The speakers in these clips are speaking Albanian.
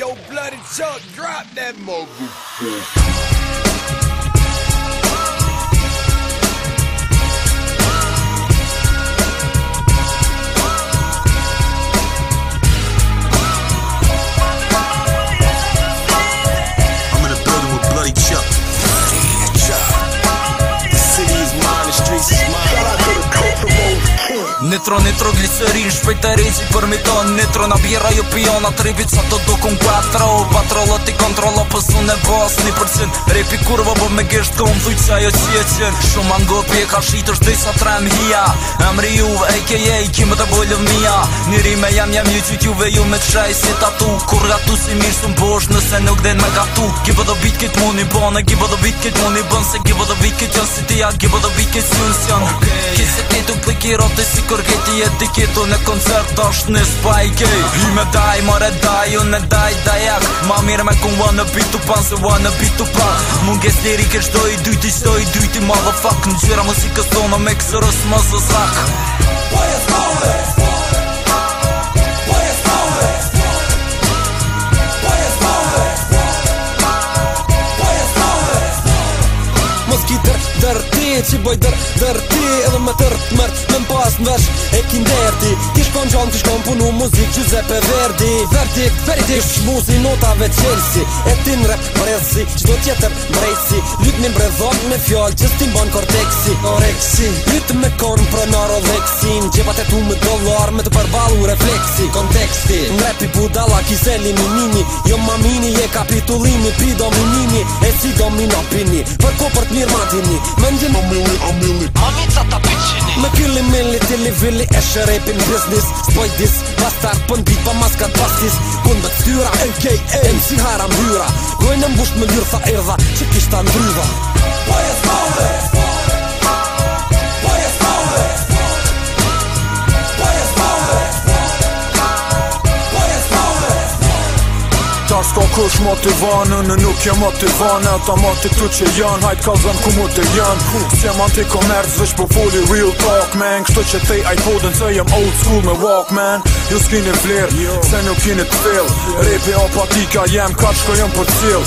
Yo, bloody Chuck, drop that motherfucker. Nitro, nitro, gliserin, shpejta reci për me ton Nitro, na bjera jo piona, trebi sa të do 4 katra O ti kontrola për po su bas një përcin Repi kurva bo me gisht kom dhuj qa jo qi e Shumë ango pje ka shi është shtoj sa trem hia Emri ju a.k.a. je i kime të boj mija Njëri me jam jam ju që kju ve ju me të shaj si tatu Kur gatu si mirë së mbosh nëse nuk den me gatu Give the beat kit moni bane, give the bit kit muni bane Se give the bit kit jan si tia, give kit sun sion Kese ti kiroti si kërgeti etiketu Në koncert është një spajke I me daj, more daj, unë daj, dajak Ma mire me kun wanna be to pan, se wanna be to pan Munges lirike, qdo i shtoj, dujti i dyti, motherfuck Në gjyra muzikës tonë, me kësërës mësës hak Why is all this? ki dër dërti, ti boj dër dërti Edhe më tër të mërë Me më pas në vesh e kinderti dër ti shkon gjon ki shkon punu muzik Gjusepe Verdi Verdi këferi ti Kësh muzi notave qelsi E ti në rep mrezi Qdo tjetër mrezi Qdo tjetër mrezi Lyt me mbredhon me fjoll Qës ti mbon korteksi Oreksi Lyt me kon në dhe kësin Gjepat e tu më dolar Me të përvalu refleksi Konteksti Në repi budala kise liminimi Jo mamin mini je kapitulimi Pri dominimi E si domino pini Për ku për të mirë madini Më një më mili o mili Më të të Me kili mili tili li vili E shë biznis Spoj dis Pasar pën po pa maskat pasis Kun të styra NKA MC haram hyra Gojnë mbush me lirë sa erdha Që kishtë të ndryva Pa qëtar s'ka kush motivanën Në nuk jë motivanë Ta mati këtu që janë Hajt ka zëmë ku mu të janë S'jem anti komerc Vësh po foli real talk man Kështu që te iPod-en Se jem old school me walk man Ju s'kini vlerë Se nuk kini të fill Repi apatika jem Ka qëko jem për po cil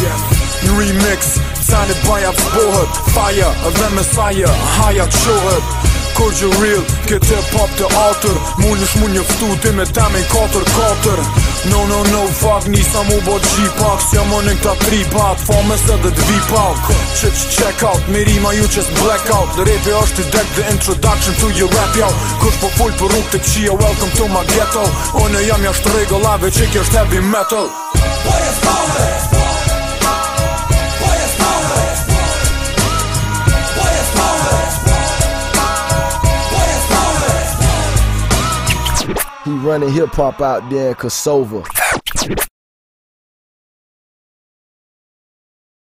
Në remix Sanit baja vëzbohët Fire Dhe me sire Haja të shohët kur që real Këtë pop të autor Mun është mu njëftu ti me temi 4-4 No no no fuck Nisa mu bo G-Pak Si jam unë në këta tripat Fome se dhe dhvi pak Që që check out Mirima ju qës blackout Dhe repi është i deck The introduction to your rap yo Kush po full për rrug të qia Welcome to my ghetto Unë jam jashtë regullave Që kjo është heavy metal Boy is running hip hop out there in Kosovo.